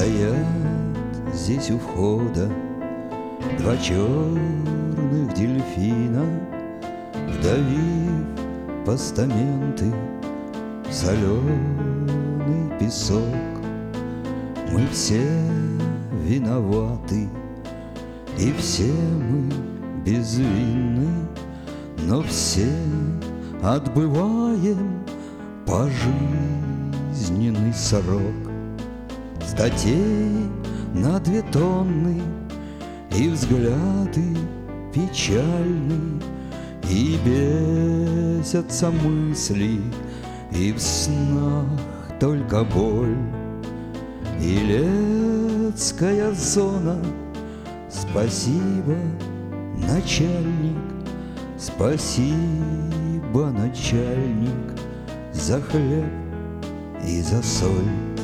Стоят здесь у входа Два черных дельфина Вдавив постаменты Соленый песок. Мы все виноваты И все мы безвинны Но все отбываем Пожизненный срок Статей на две тонны И взгляды печальны И бесятся мысли И в снах только боль. И летская зона Спасибо, начальник Спасибо, начальник За хлеб и за соль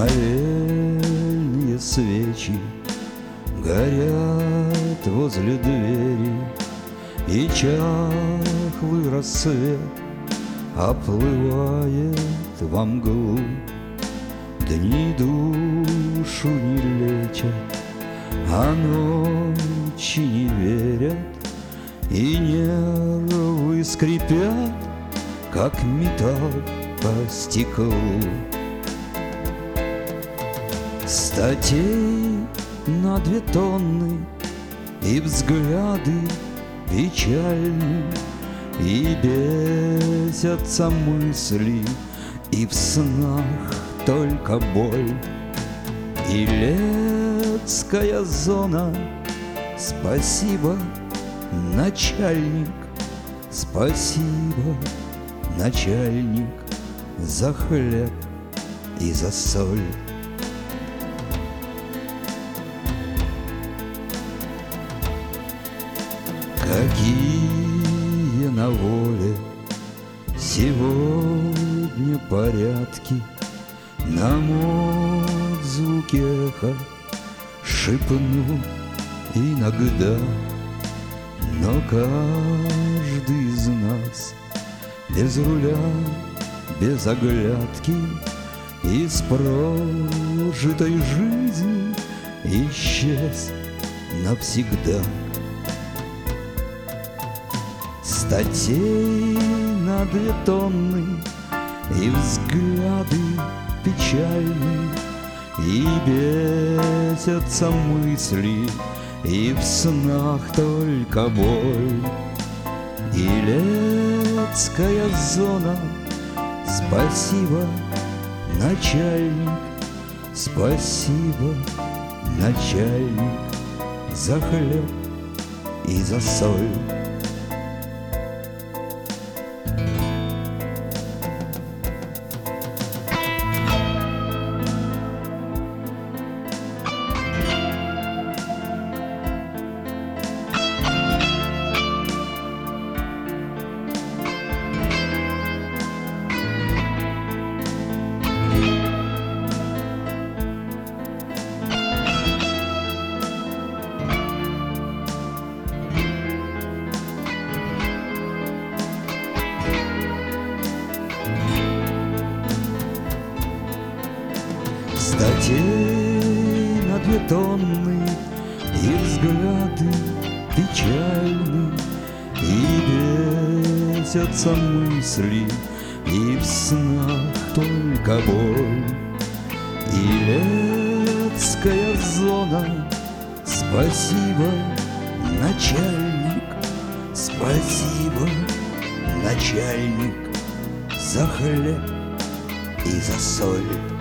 Молельные свечи Горят возле двери И чахлый рассвет Оплывает во мглу. Дни душу не лечат А ночи не верят И нервы скрипят Как металл по стеклу Статей на две тонны И взгляды печальны И бесятся мысли И в снах только боль. И летская зона Спасибо, начальник Спасибо, начальник За хлеб и за соль Какие на воле сегодня порядки? Нам звуки эха шепнут иногда. Но каждый из нас без руля, без оглядки Из прожитой жизни исчез навсегда Статей на две тонны И взгляды печальны И бесятся мысли И в снах только боль. И летская зона Спасибо, начальник Спасибо, начальник За хлеб и за соль Тонны И взгляды печальны И бесятся мысли И в снах только боль. И летская зона Спасибо, начальник Спасибо, начальник За хлеб и за соль